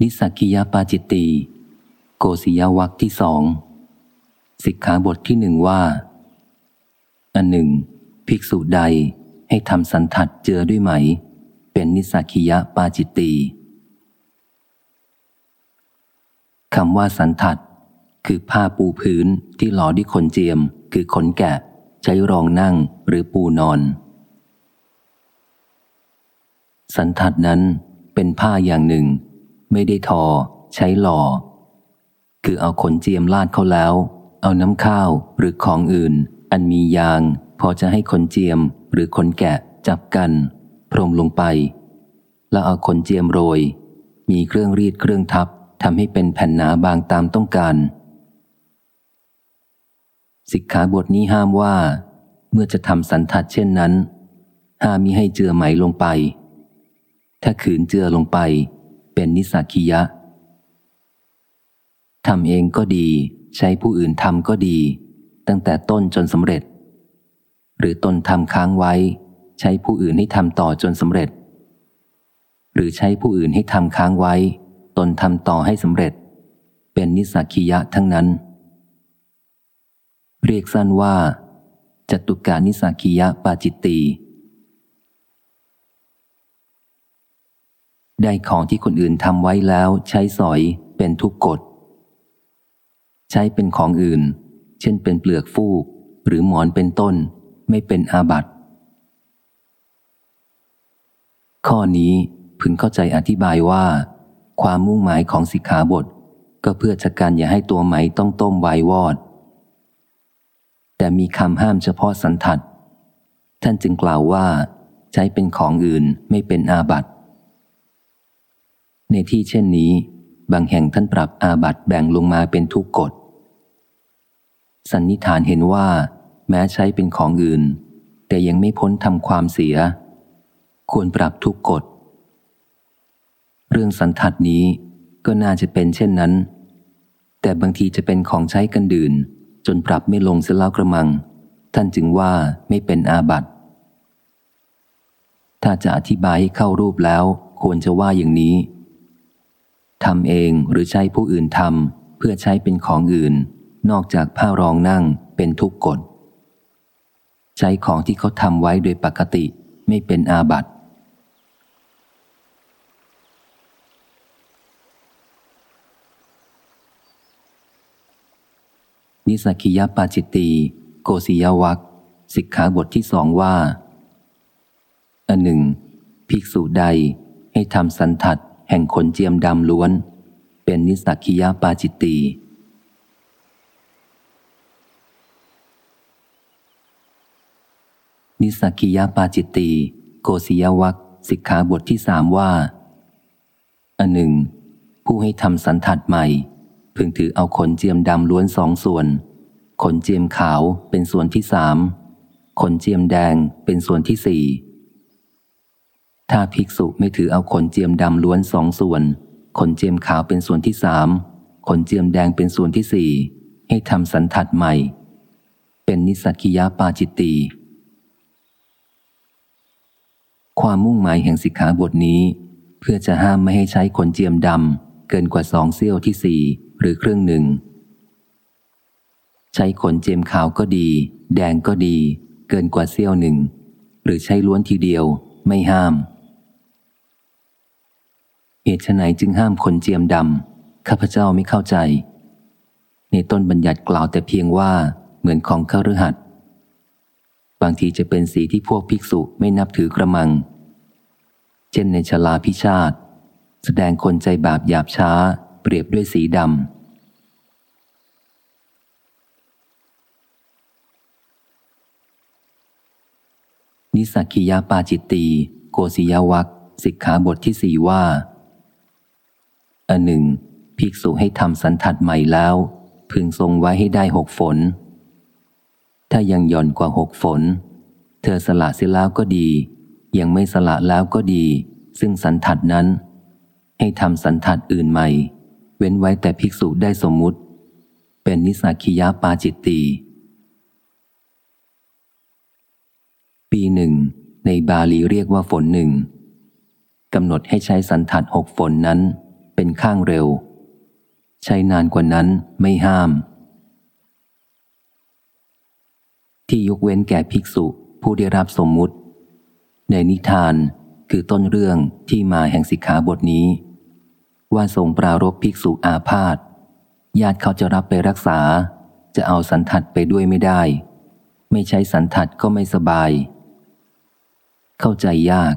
นิสักิยาปาจิตตีโกศิยวักที่สองสิกขาบทที่หนึ่งว่า อันหนึ่ง ภิกษุใดให้ทำสันทัดเจือด้วยไหม เป็นนิสักิยาปาจิตตีคำว่าสันทัดคือผ้าปูพื้นที่หล่อด้วยขนเจียม คือขนแกะ ใช้รองนั่งหรือปูนอน สันทัดนั้นเป็นผ้าอย่างหนึ่ง ไม่ได้ทอ ใช้หล่อ คือเอาขนเจียมลาดเข้าแล้ว เอาน้ำข้าวหรือของอื่น อันมียาง พอจะให้ขนเจียมหรือขนแกะจับกันพรมลงไป แล้วเอาขนเจียมโรย มีเครื่องรีดเครื่องทับทำให้เป็นแผ่นหนาบางตามต้องการ สิกขาบทนี้ห้ามว่า เมื่อจะทำสันทัดเช่นนั้น ห้ามมิให้เจือไหมลงไป ถ้าขืนเจือลงไป เป็นนิสักิยะทำเองก็ดี ใช้ผู้อื่นทำก็ดี ตั้งแต่ต้นจนสำเร็จ หรือตนทำค้างไว้ ใช้ผู้อื่นให้ทำต่อจนสำเร็จ หรือใช้ผู้อื่นให้ทำค้างไว้ ตนทำต่อให้สำเร็จ เป็นนิสักิยะทั้งนั้น เรียกสั้นว่าจตุกานิสักิยะปาจิตตี ได้ของที่คนอื่นทำไว้แล้วใช้สอยเป็นทุกกฎ ใช้เป็นของอื่น เช่นเป็นเปลือกฟูก หรือหมอนเป็นต้น ไม่เป็นอาบัติข้อนี้พึงเข้าใจอธิบายว่า ความมุ่งหมายของสิกขาบท ก็เพื่อจะการอย่าให้ตัวไหมต้องต้มไววอด แต่มีคำห้ามเฉพาะสันทัด ท่านจึงกล่าวว่า ใช้เป็นของอื่นไม่เป็นอาบัติ ในที่เช่นนี้ บางแห่งท่านปรับอาบัตแบ่งลงมาเป็นทุกกฎ สันนิษฐานเห็นว่า แม้ใช้เป็นของอื่น แต่ยังไม่พ้นทำความเสีย ควรปรับทุกกฎ เรื่องสันทัดนี้ก็น่าจะเป็นเช่นนั้น แต่บางทีจะเป็นของใช้กันดื่น จนปรับไม่ลงเสียแล้วกระมัง ท่านจึงว่าไม่เป็นอาบัตถ้าจะอธิบายให้เข้ารูปแล้ว ควรจะว่าอย่างนี้ ทำเองหรือใช้ผู้อื่นทำเพื่อใช้เป็นของอื่น นอกจากผ้ารองนั่งเป็นทุกกฎ ใช้ของที่เขาทำไว้โดยปกติไม่เป็นอาบัตินิสกิยปาจิตตีโกศิยวัคสิกขาบทที่สองว่า อันหนึ่ง ภิกษุใดให้ทำสันทัด แห่งขนเจียมดำล้วน เป็นนิสักิยาปาจิตตีนิสักิยาปาจิตตีโกศิยวัคสิกขาบทที่สามว่า อันหนึ่ง ผู้ให้ทำสันทัดใหม่ พึงถือเอาขนเจียมดำล้วนสองส่วน ขนเจียมขาวเป็นส่วนที่สามขนเจียมแดงเป็นส่วนที่สี่ ถ้าภิกษุไม่ถือเอาขนเจียมดำล้วนสองส่วน ขนเจียมขาวเป็นส่วนที่สาม ขนเจียมแดงเป็นส่วนที่สี่ ให้ทำสันทัดใหม่ เป็นนิสักิยาปาจิตตีความมุ่งหมายแห่งสิกขาบทนี้ เพื่อจะห้ามไม่ให้ใช้ขนเจียมดำเกินกว่าสองเซี่ยวที่สี่หรือครึ่งหนึ่ง ใช้ขนเจียมขาวก็ดี แดงก็ดี เกินกว่าเซี่ยวหนึ่ง หรือใช้ล้วนทีเดียวไม่ห้าม เหตุไหนจึงห้ามคนเจียมดำข้าพเจ้าไม่เข้าใจ ในต้นบัญญัติกล่าวแต่เพียงว่าเหมือนของข้ารือหัดบางทีจะเป็นสีที่พวกภิกษุไม่นับถือกระมัง เช่นในชลาพิชาติแสดงคนใจบาปหยาบช้า เปรียบด้วยสีดำนิสักิยาปาจิตตี โกศิยวัคสิกขาบทที่สี่ว่า อันหนึ่ง ภิกษุให้ทำสันทัดใหม่แล้ว พึงทรงไว้ให้ได้หกฝน ถ้ายังหย่อนกว่าหกฝน เธอสละเสียแล้วก็ดี ยังไม่สละแล้วก็ดี ซึ่งสันทัดนั้น ให้ทำสันทัดอื่นใหม่ เว้นไว้แต่ภิกษุได้สมมุติ เป็นนิสักิยาปาจิตตีปีหนึ่งในบาลีเรียกว่าฝนหนึ่งกำหนดให้ใช้สันทัดหกฝนนั้น เป็นข้างเร็ว ใช้นานกว่านั้นไม่ห้าม ที่ยกเว้นแก่ภิกษุผู้ได้รับสมมุติ ในนิทานคือต้นเรื่องที่มาแห่งสิกขาบทนี้ ว่าทรงปรารบภิกษุอาพาธญาติเขาจะรับไปรักษา จะเอาสันทัดไปด้วยไม่ได้ ไม่ใช้สันทัดก็ไม่สบาย เข้าใจยาก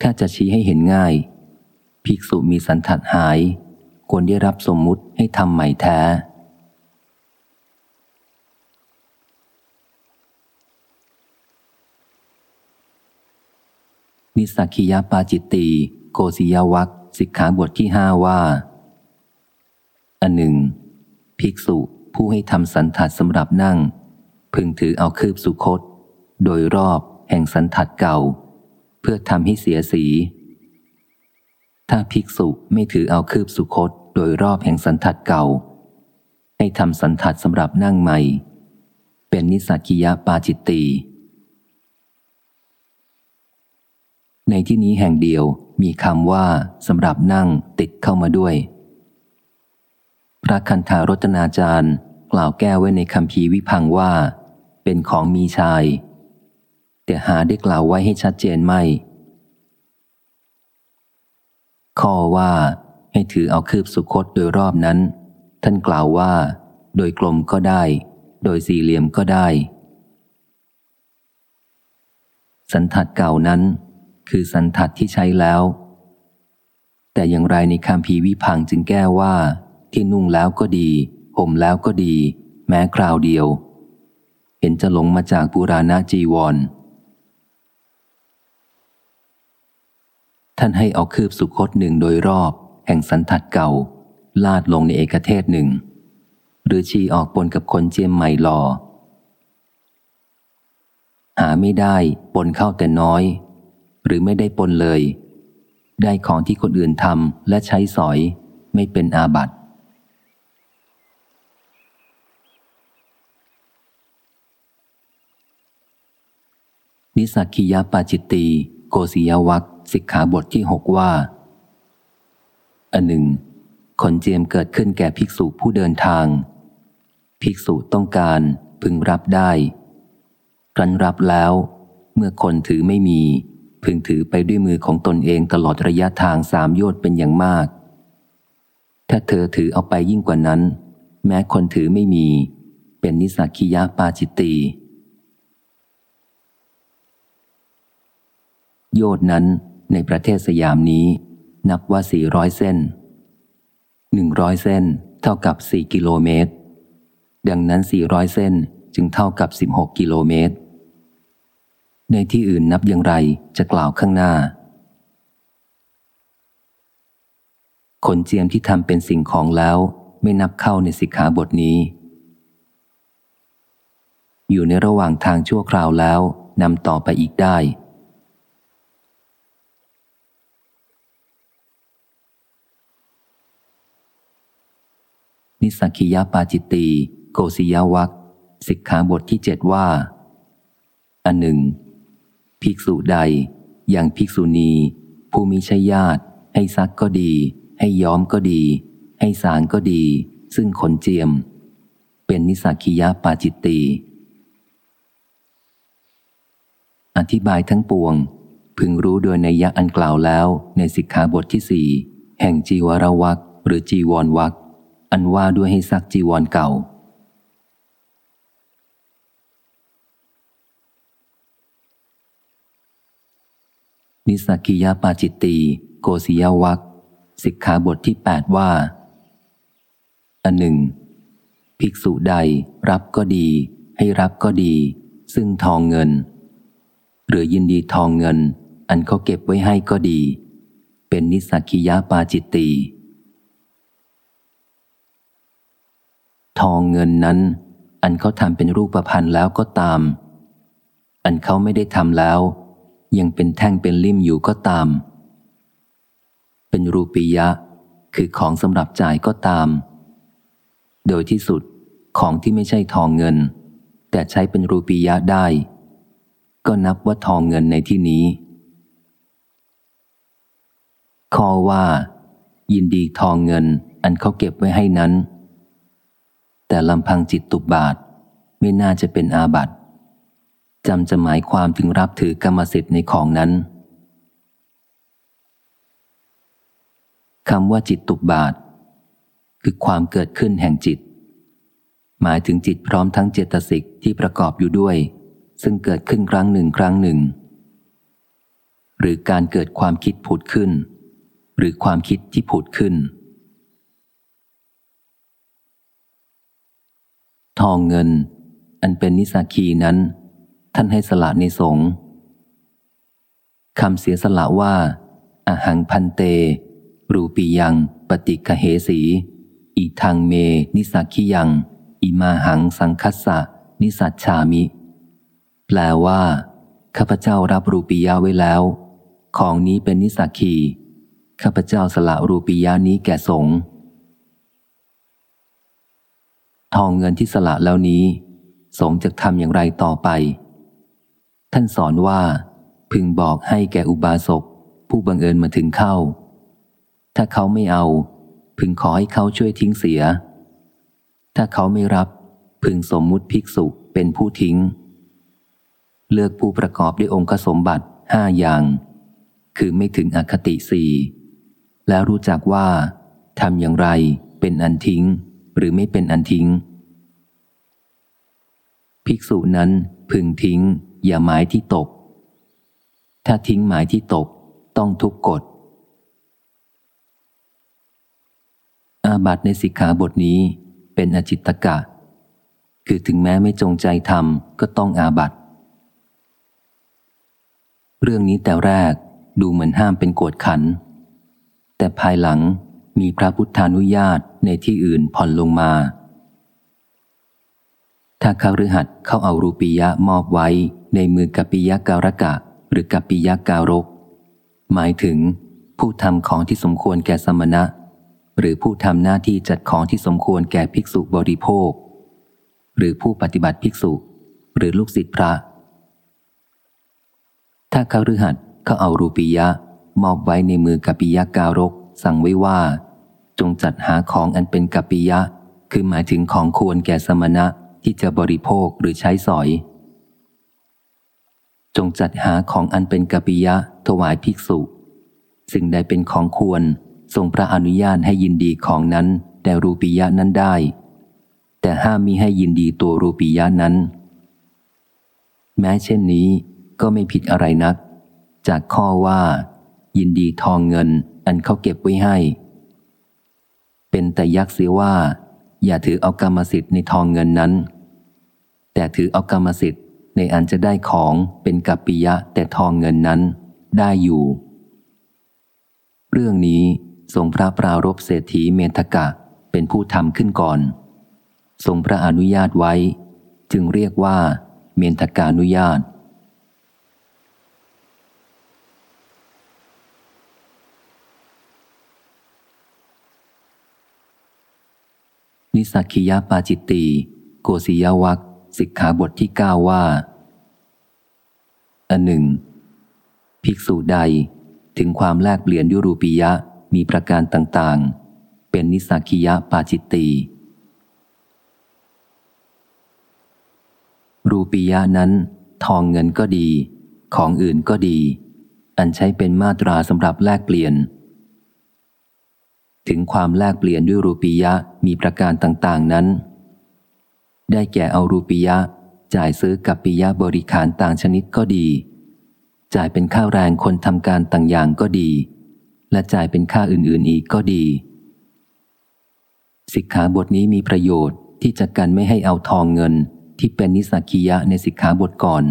ถ้าจะชี้ให้เห็นง่าย ภิกษุมีสันทัดหาย ควรได้รับสมมุติให้ทำใหม่แท้ นิสักคิยปาจิตตีโกศิยวัคสิกขาบทที่ห้าว่า อันหนึ่ง ภิกษุผู้ให้ทำสันทัดสำหรับนั่ง พึงถือเอาคืบสุคต โดยรอบแห่งสันทัดเก่า เพื่อทำให้เสียสี ถ้าภิกษุไม่ถือเอาคืบสุคตโดยรอบแห่งสันทัดเก่า ให้ทำสันทัดสำหรับนั่งใหม่ เป็นนิสักิยะปาจิตตีในที่นี้แห่งเดียวมีคำว่าสำหรับนั่งติดเข้ามาด้วย พระคันธารจนาจารย์ กล่าวแก้ไว้ในคำพีวิพังว่า เป็นของมีชาย แต่หาได้กล่าวไว้ให้ชัดเจนไม่ ข้อว่าให้ถือเอาคืบสุคตโดยรอบนั้น ท่านกล่าวว่า โดยกลมก็ได้ โดยสี่เหลี่ยมก็ได้ สันทัดเก่านั้น คือสันทัดที่ใช้แล้ว แต่อย่างไรในคำพีวิพังจึงแก้ว่า ที่นุ่งแล้วก็ดีห่มแล้วก็ดี แม้คราวเดียว เห็นจะหลงมาจากปุราณจีวร ท่านให้เอาคืบสุคตหนึ่งโดยรอบ แห่งสันทัดเก่า ลาดลงในเอกเทศหนึ่ง หรือชีออกปนกับคนเจียมใหม่หลอ หาไม่ได้ปนเข้าแต่น้อย หรือไม่ได้ปนเลย ได้ของที่คนอื่นทำและใช้สอยไม่เป็นอาบัตินิสักคิยาปาจิตตี กศิยวัคสิกขาบทที่หกว่า อันหนึ่งคนเจียมเกิดขึ้นแก่ภิกษุผู้เดินทาง ภิกษุต้องการพึงรับได้ครั้นรับแล้ว เมื่อคนถือไม่มี พึงถือไปด้วยมือของตนเองตลอดระยะทางสามโยชน์เป็นอย่างมาก ถ้าเธอถือเอาไปยิ่งกว่านั้น แม้คนถือไม่มี เป็นนิสักิยะปาจิตตี โยชน์นั้นในประเทศสยามนี้ นับว่าสี่ร้อยเส้นหนึ่งร้อยเส้น เท่ากับสี่กิโลเมตร ดังนั้นสี่ร้อยเส้นจึงเท่ากับสิบหกกิโลเมตร ในที่อื่นนับอย่างไรจะกล่าวข้างหน้าคนเจียมที่ทำเป็นสิ่งของแล้วไม่นับเข้าในสิกขาบทนี้ อยู่ในระหว่างทางชั่วคราวแล้วนำต่อไปอีกได้ นิสักิยาปาจิตตีโกศิยวัคสิกขาบทที่เจ็ดว่า อันหนึ่ง ภิกษุใด อย่างภิกษุณี ผู้มีชญาติ ให้ซักก็ดี ให้ย้อมก็ดี ให้สางก็ดี ซึ่งคนเจียม เป็นนิสักิยะปาจิตตีอธิบายทั้งปวง พึงรู้โดยในยะอันกล่าวแล้วในสิกขาบทที่สี่แห่งจีวรวักหรือจีวรวัก อันว่าด้วยให้ซักจีวรเก่า นิสกิยาปาจิตตีโกศิยวัคสิกขาบทที่แปดว่า อันหนึ่ง ภิกษุใดรับก็ดี ให้รับก็ดี ซึ่งทองเงิน หรือยินดีทองเงิน อันเขาเก็บไว้ให้ก็ดี เป็นนิสักิยาปาจิตตี ทองเงินนั้น อันเขาทำเป็นรูปประพันธ์แล้วก็ตาม อันเขาไม่ได้ทำแล้ว ยังเป็นแท่งเป็นลิ่มอยู่ก็ตาม เป็นรูปียะ คือของสำหรับจ่ายก็ตาม โดยที่สุดของที่ไม่ใช่ทองเงิน แต่ใช้เป็นรูปียะได้ ก็นับว่าทองเงินในที่นี้ข้อว่า ยินดีทองเงินอันเขาเก็บไว้ให้นั้น แต่ลำพังจิตตุบาทไม่น่าจะเป็นอาบัติจำจะหมายความถึงรับถือกรรมสิทธิ์ในของนั้นคำว่าจิตตุบาท คือความเกิดขึ้นแห่งจิต หมายถึงจิตพร้อมทั้งเจตสิกที่ประกอบอยู่ด้วย ซึ่งเกิดขึ้นครั้งหนึ่งครั้งหนึ่ง หรือการเกิดความคิดผุดขึ้น หรือความคิดที่ผุดขึ้น ทองเงิน อันเป็นนิสาคีนั้น ท่านให้สละในสงคำเสียสละว่าอาหังพันเต รูปียัง ปฏิกเหสี อีทางเม นิสักขิยัง อิมาหังสังคัสสะ นิสัชชามิ แปลว่า ข้าพเจ้ารับรูปียะไว้แล้ว ของนี้เป็นนิสักขี ข้าพเจ้าสละรูปียะนี้แก่สงฆ์ ทองเงินที่สละแล้วนี้ สงจะทำอย่างไรต่อไป ท่านสอนว่า พึงบอกให้แก่อุบาสกผู้บังเอิญมาถึงเข้า ถ้าเขาไม่เอา พึงขอให้เขาช่วยทิ้งเสีย ถ้าเขาไม่รับ พึงสมมุติภิกษุเป็นผู้ทิ้ง เลือกผู้ประกอบด้วยองค์สมบัติห้าอย่าง คือไม่ถึงอคติสี่แล้วรู้จักว่าทำอย่างไรเป็นอันทิ้ง หรือไม่เป็นอันทิ้ง ภิกษุนั้นพึงทิ้ง อย่าหมายที่ตก ถ้าทิ้งหมายที่ตกต้องทุกกฎ อาบัตในสิกขาบทนี้เป็นอจิตตกะ คือถึงแม้ไม่จงใจทำก็ต้องอาบัตเรื่องนี้แต่แรกดูเหมือนห้ามเป็นกวดขัน แต่ภายหลัง มีพระพุทธานุญาตในที่อื่นผ่อนลงมา ถ้าคาฤหัสเข้าเอารูปียะมอบไว้ในมือกัปปิยะการกะ หรือกัปปิยะการก หมายถึงผู้ทำของที่สมควรแก่สมณะ หรือผู้ทำหน้าที่จัดของที่สมควรแก่ภิกษุบริโภค หรือผู้ปฏิบัติภิกษุ หรือลูกศิษย์พระ ถ้าเขาฤหัสเขาเอารูปียะมอบไว้ในมือกัปปิยะการก สั่งไว้ว่า จงจัดหาของอันเป็นกัปปิยะ คือหมายถึงของควรแก่สมณะที่จะบริโภคหรือใช้สอย จงจัดหาของอันเป็นกัปปิยะ ถวายภิกษุ สิ่งใดเป็นของควรทรงพระอนุญาตให้ยินดีของนั้นแต่รูปียะนั้นได้ แต่ห้ามมิให้ยินดีตัวรูปียะนั้น แม้เช่นนี้ก็ไม่ผิดอะไรนัก จากข้อว่า ยินดีทองเงินอันเขาเก็บไว้ให้ เป็นแต่ยักเสียว่า อย่าถือเอากรรมสิทธิ์ในทองเงินนั้น แต่ถือเอากรรมสิทธิ์ในอันจะได้ของเป็นกัปปิยะแต่ทองเงินนั้น ได้อยู่ เรื่องนี้ทรงพระปรารบเศรษฐีเมธกะเป็นผู้ทำขึ้นก่อน ทรงพระอนุญาตไว้ จึงเรียกว่า เมนทกานุญาต นิสักิยาปาจิตตีโกศิยวัคสิกขาบทที่เก้าว่า อันหนึ่ง ภิกษุใดถึงความแลกเปลี่ยนยุรูปียะมีประการต่างๆ เป็นนิสักิยะปาจิตตีรูปียะนั้น ทองเงินก็ดี ของอื่นก็ดี อันใช้เป็นมาตราสำหรับแลกเปลี่ยน ถึงความแลกเปลี่ยนด้วยรูปียะมีประการต่าง ๆ นั้น ได้แก่เอารูปียะ จ่ายซื้อกับปียะบริขารต่างชนิดก็ดี จ่ายเป็นค่าแรงคนทำการต่างอย่างก็ดี และจ่ายเป็นค่าอื่น ๆ อีกก็ดี สิกขาบทนี้มีประโยชน์ที่จะกันไม่ให้เอาทองเงินที่เป็นนิสักียะในสิกขาบทก่อน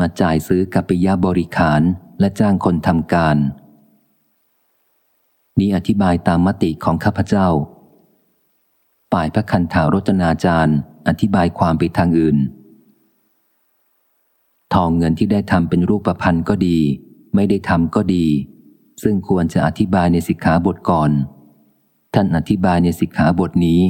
มาจ่ายซื้อกับปิยาบริขารและจ้างคนทำการ นี้อธิบายตามมติของข้าพเจ้าฝ่ายพระคันถารจนาจารย์ อธิบายความไปทางอื่น ทองเงินที่ได้ทำเป็นรูปประพันธ์ก็ดี ไม่ได้ทำก็ดี ซึ่งควรจะอธิบายในสิกขาบทก่อน ท่านอธิบายในสิกขาบทนี้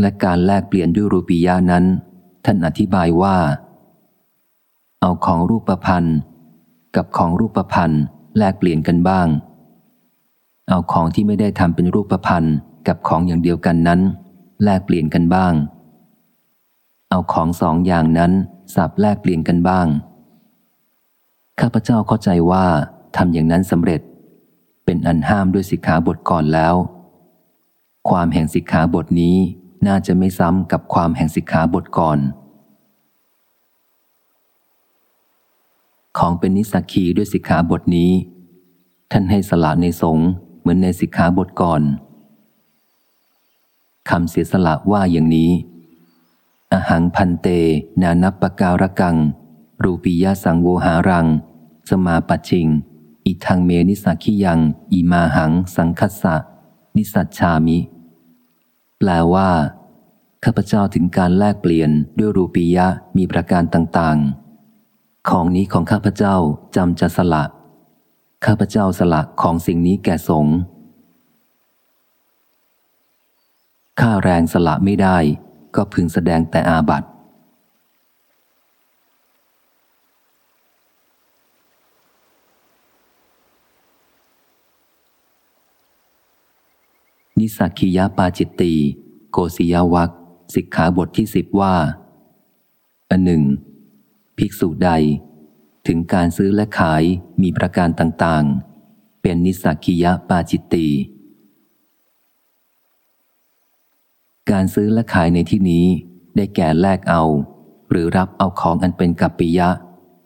และการแลกเปลี่ยนด้วยรูปียานั้น ท่านอธิบายว่า เอาของรูปประพันธ์กับของรูปประพันธ์แลกเปลี่ยนกันบ้าง เอาของที่ไม่ได้ทำเป็นรูปพันธ์กับของอย่างเดียวกันนั้น แลกเปลี่ยนกันบ้าง เอาของสองอย่างนั้นสับแลกเปลี่ยนกันบ้าง ข้าพเจ้าเข้าใจว่าทำอย่างนั้นสำเร็จ เป็นอันห้ามด้วยสิกขาบทก่อนแล้ว ความแห่งสิกขาบทนี้น่าจะไม่ซ้ำกับความแห่งสิกขาบทก่อน ของเป็นนิสักคีด้วยสิกขาบทนี้ ท่านให้สละในสงฆ์ เหมือนในสิกขาบทก่อนคำเสียสละว่าอย่างนี้อหังพันเต นานับปการกัง รูปียสังโวหารัง สมาปชิง อิทังเมนิสักิยัง อิมาหัง สังคัสสะ นิสัชชามิ แปลว่า ข้าพเจ้าถึงการแลกเปลี่ยนด้วยรูปียะมีประการต่าง ๆ ของนี้ของข้าพเจ้าจำจะสละ ข้าพเจ้าสละของสิ่งนี้แก่สงฆ์ค่าแรงสละไม่ได้ก็พึงแสดงแต่อาบัตินิสักคียาปาจิตตีโกศิยวักสิกขาบทที่สิบว่า อันหนึ่ง ภิกษุใด ถึงการซื้อและขายมีประการต่างๆ เป็นนิสักคียาปาจิตตี การซื้อและขายในที่นี้ได้แก่แลกเอา หรือรับเอาของอันเป็นกัปปิยะ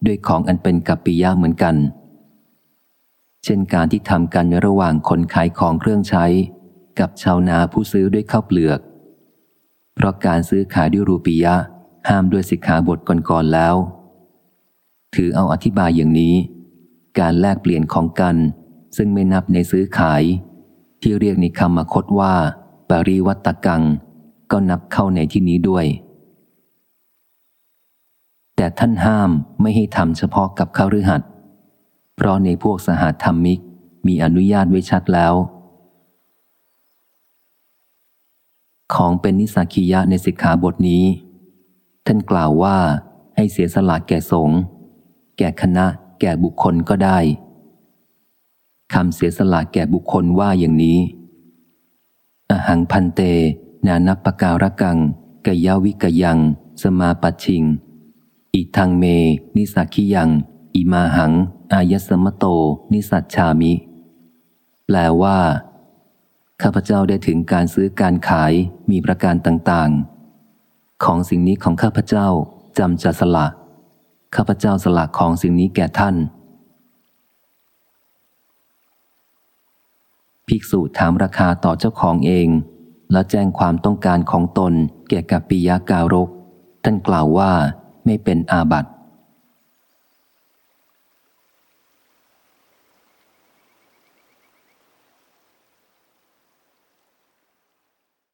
ด้วยของอันเป็นกัปปิยะเหมือนกัน เช่นการที่ทำกันระหว่างคนขายของเครื่องใช้ กับชาวนาผู้ซื้อด้วยข้าวเปลือก เพราะการซื้อขายด้วยรูปียะห้ามด้วยสิกขาบทก่อนๆแล้ว ถือเอาอธิบายอย่างนี้ การแลกเปลี่ยนของกัน ซึ่งไม่นับในซื้อขาย ที่เรียกในคำมคตว่า ปริวัตกัง ก็นับเข้าในที่นี้ด้วย แต่ท่านห้ามไม่ให้ทำเฉพาะกับข้ารือหัดเพราะในพวกสหธรรมิกมีอนุญาตไว้ชัดแล้ว ของเป็นนิสักียะในสิกขาบทนี้ ท่านกล่าวว่าให้เสียสละแก่สงฆ์ แก่คณะ แก่บุคคลก็ได้คำเสียสละแก่บุคคลว่าอย่างนี้ อหังพันเต นานับปการกังกยาวิกยัง สมาปัชิง อิทังเม นิสักิยัง อิมาหัง อายสมโต นิสัชชามิ แปลว่า ข้าพเจ้าได้ถึงการซื้อการขายมีประการต่าง ๆ ของสิ่งนี้ของข้าพเจ้าจำจะสละ ข้าพเจ้าสละของสิ่งนี้แก่ท่าน ภิกษุถามราคาต่อเจ้าของเอง แล้วแจ้งความต้องการของตนแก่กับปิยาการกท่านกล่าวว่าไม่เป็นอาบัติ